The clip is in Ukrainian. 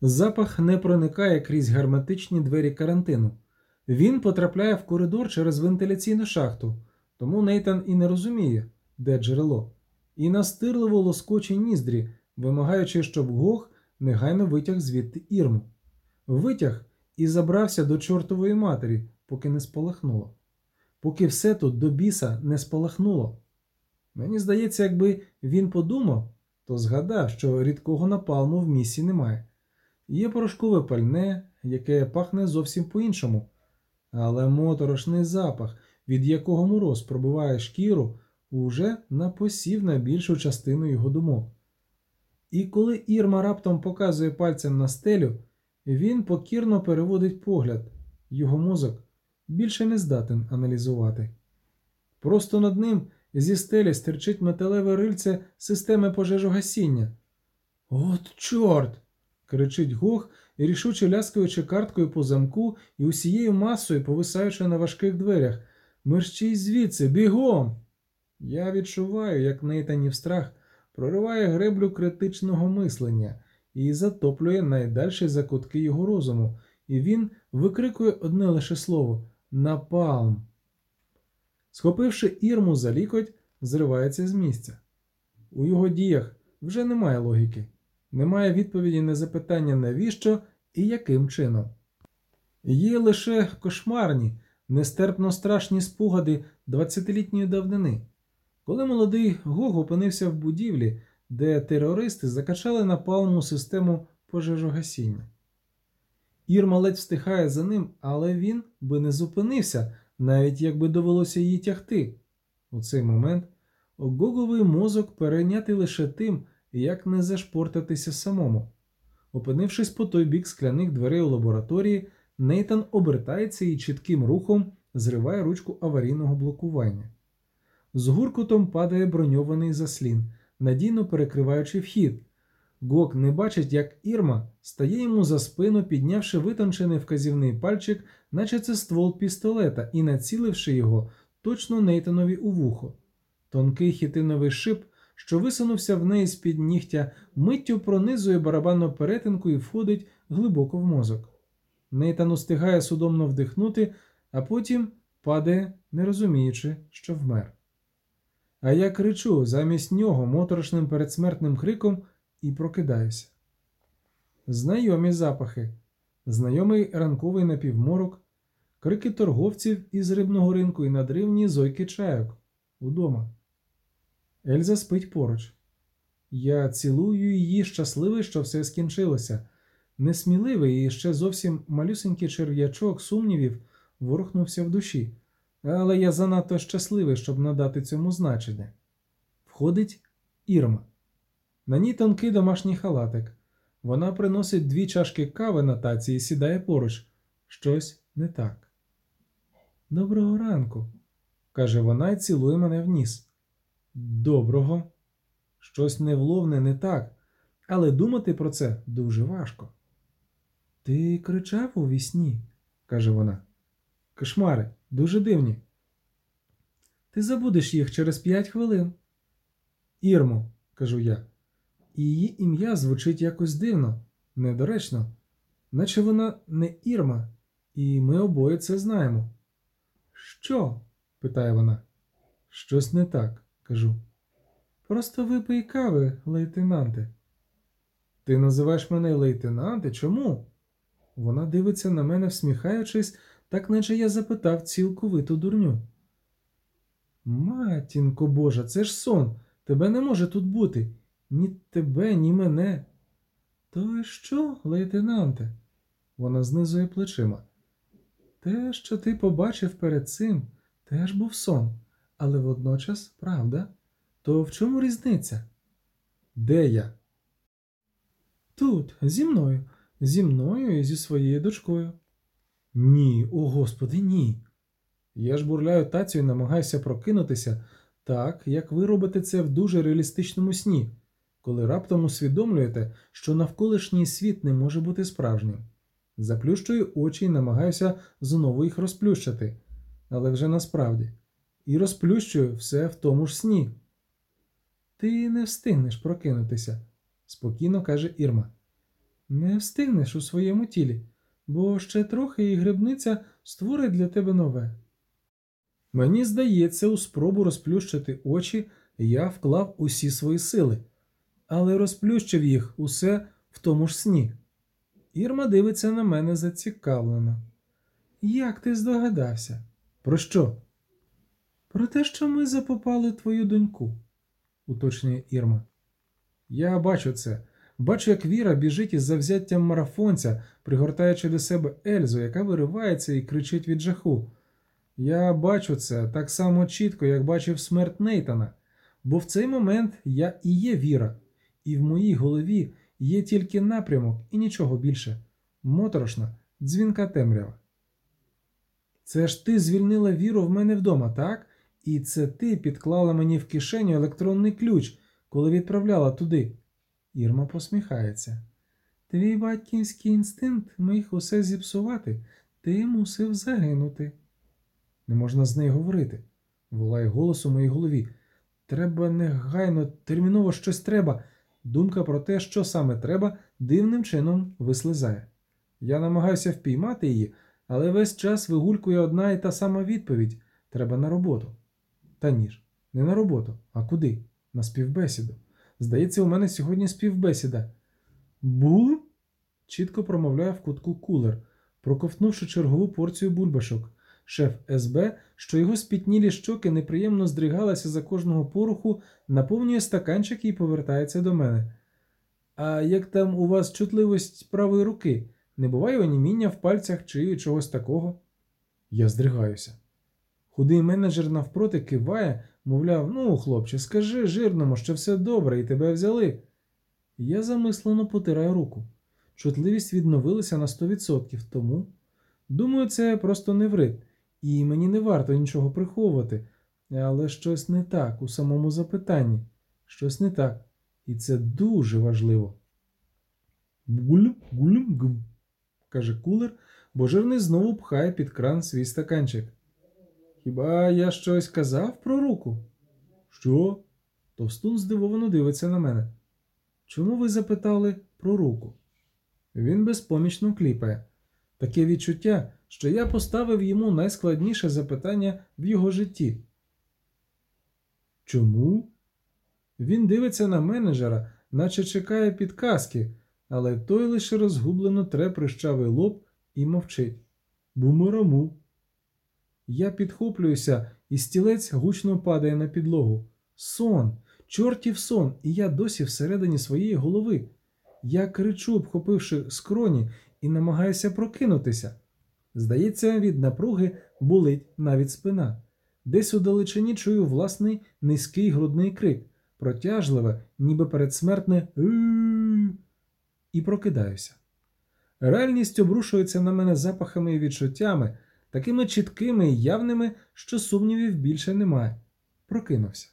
Запах не проникає крізь герметичні двері карантину. Він потрапляє в коридор через вентиляційну шахту, тому Нейтан і не розуміє, де джерело, і настирливо лоскоче ніздрі, вимагаючи, щоб Гог негайно витяг звідти ірму. Витяг і забрався до чортової матері, поки не спалахнуло. Поки все тут до біса не спалахнуло. Мені здається, якби він подумав, то згадав, що рідкого напалму в місці немає. Є порошкове пальне, яке пахне зовсім по-іншому, але моторошний запах, від якого мороз пробиває шкіру, уже напосів на більшу частину його думок. І коли Ірма раптом показує пальцем на стелю, він покірно переводить погляд, його мозок більше не здатен аналізувати. Просто над ним зі стелі стирчить металеве рильце системи пожежогасіння. От, чорт! Кричить Гог, рішуче ляскаючи карткою по замку і усією масою повисаючи на важких дверях. Мерщій звідси, бігом! Я відчуваю, як нейтанів страх прориває греблю критичного мислення і затоплює найдальші закутки його розуму, і він викрикує одне лише слово напалм. Схопивши ірму за лікоть, зривається з місця. У його діях вже немає логіки, немає відповіді на запитання, навіщо і яким чином. Є лише кошмарні, нестерпно страшні спогади 20-літньої давнини, коли молодий Гог опинився в будівлі, де терористи закачали напалму систему пожежогасіння. Ірма ледь встигає за ним, але він би не зупинився, навіть якби довелося її тягти. У цей момент Гоговий мозок перейнятий лише тим, як не зашпортатися самому. Опинившись по той бік скляних дверей у лабораторії, Нейтан обертається і чітким рухом зриває ручку аварійного блокування. З гуркутом падає броньований заслін, надійно перекриваючи вхід. Гок не бачить, як Ірма стає йому за спину, піднявши витончений вказівний пальчик, наче це ствол пістолета, і націливши його точно Нейтанові у вухо. Тонкий хітиновий шип, що висунувся в неї з-під нігтя, миттю пронизує барабанну перетинку і входить глибоко в мозок. Нейтан устигає судомно вдихнути, а потім падає, не розуміючи, що вмер. А я кричу замість нього моторошним передсмертним криком і прокидаюся. Знайомі запахи, знайомий ранковий напівморок, крики торговців із рибного ринку і надривні зойки чайок удома. Ельза спить поруч. Я цілую її щасливий, що все скінчилося. Несміливий і ще зовсім малюсенький черв'ячок сумнівів ворухнувся в душі, але я занадто щасливий, щоб надати цьому значення. Входить Ірма. На ній тонкий домашній халатик. Вона приносить дві чашки кави на таці і сідає поруч. Щось не так. Доброго ранку, каже вона і цілує мене в ніс. Доброго. Щось невловне не так, але думати про це дуже важко. Ти кричав у вісні, каже вона. Кошмари, дуже дивні. Ти забудеш їх через п'ять хвилин. Ірмо, кажу я, її ім'я звучить якось дивно, недоречно, наче вона не Ірма, і ми обоє це знаємо. Що? питає вона. Щось не так, кажу. Просто випий кави, лейтенанте. Ти називаєш мене лейтенанте? Чому? Вона дивиться на мене, всміхаючись, так наче я запитав цілковиту дурню. Матінко Божа, це ж сон. Тебе не може тут бути. Ні тебе, ні мене. То що, лейтенанте? Вона знизує плечима. Те, що ти побачив перед цим, теж був сон, але водночас правда. То в чому різниця? Де я? Тут, зі мною, зі мною і зі своєю дочкою. Ні, о господи, ні. Я ж бурляю тацю і намагаюся прокинутися так, як ви робите це в дуже реалістичному сні, коли раптом усвідомлюєте, що навколишній світ не може бути справжнім. Заплющую очі і намагаюся знову їх розплющити, але вже насправді, і розплющую все в тому ж сні. Ти не встигнеш прокинутися, спокійно каже Ірма. Не встигнеш у своєму тілі, бо ще трохи і грибниця створить для тебе нове. Мені здається, у спробу розплющити очі я вклав усі свої сили, але розплющив їх усе в тому ж сні. Ірма дивиться на мене зацікавлено. Як ти здогадався? Про що? Про те, що ми запопали твою доньку, уточнює Ірма. Я бачу це. Бачу, як Віра біжить із завзяттям марафонця, пригортаючи до себе Ельзу, яка виривається і кричить від жаху. Я бачу це так само чітко, як бачив смерть Нейтана, бо в цей момент я і є віра, і в моїй голові є тільки напрямок і нічого більше. Моторошна, дзвінка темрява. Це ж ти звільнила віру в мене вдома, так? І це ти підклала мені в кишеню електронний ключ, коли відправляла туди. Ірма посміхається. Твій батьківський інстинкт міг усе зіпсувати, ти мусив загинути. Не можна з нею говорити, волає голос у моїй голові. Треба негайно, терміново щось треба. Думка про те, що саме треба, дивним чином вислизає. Я намагаюся впіймати її, але весь час вигулькує одна і та сама відповідь треба на роботу. Та ні ж, не на роботу, а куди? На співбесіду. Здається, у мене сьогодні співбесіда. Бул? чітко промовляє в кутку кулер, проковтнувши чергову порцію бульбашок. Шеф СБ, що його спітнілі щоки неприємно здригалися за кожного поруху, наповнює стаканчик і повертається до мене. А як там у вас чутливість правої руки? Не буває оніміння в пальцях чи чогось такого? Я здригаюся. Худий менеджер навпроти киває, мовляв, ну, хлопче, скажи жирному, що все добре і тебе взяли. Я замислено потираю руку. Чутливість відновилася на 100%, тому. Думаю, це просто неврит, і мені не варто нічого приховувати, але щось не так у самому запитанні. Щось не так. І це дуже важливо. Гуль, гуль, гм, каже кулер, бо жирний знову пхає під кран свій стаканчик. Хіба я щось казав про руку? Що? Товстун здивовано дивиться на мене. Чому ви запитали про руку? Він безпомічно кліпає. Таке відчуття, що я поставив йому найскладніше запитання в його житті. Чому? Він дивиться на менеджера, наче чекає підказки, але той лише розгублено тре прищавий лоб і мовчить. Бумараму. Я підхоплююся, і стілець гучно падає на підлогу. Сон, чортів сон, і я досі всередині своєї голови. Я кричу, обхопивши скроні, і намагаюся прокинутися. Здається, від напруги болить навіть спина. Десь у далечині чую власний низький грудний крик, протяжливе, ніби передсмертне і прокидаюся. Реальність обрушується на мене запахами і відчуттями, такими чіткими і явними, що сумнівів більше немає. Прокинувся.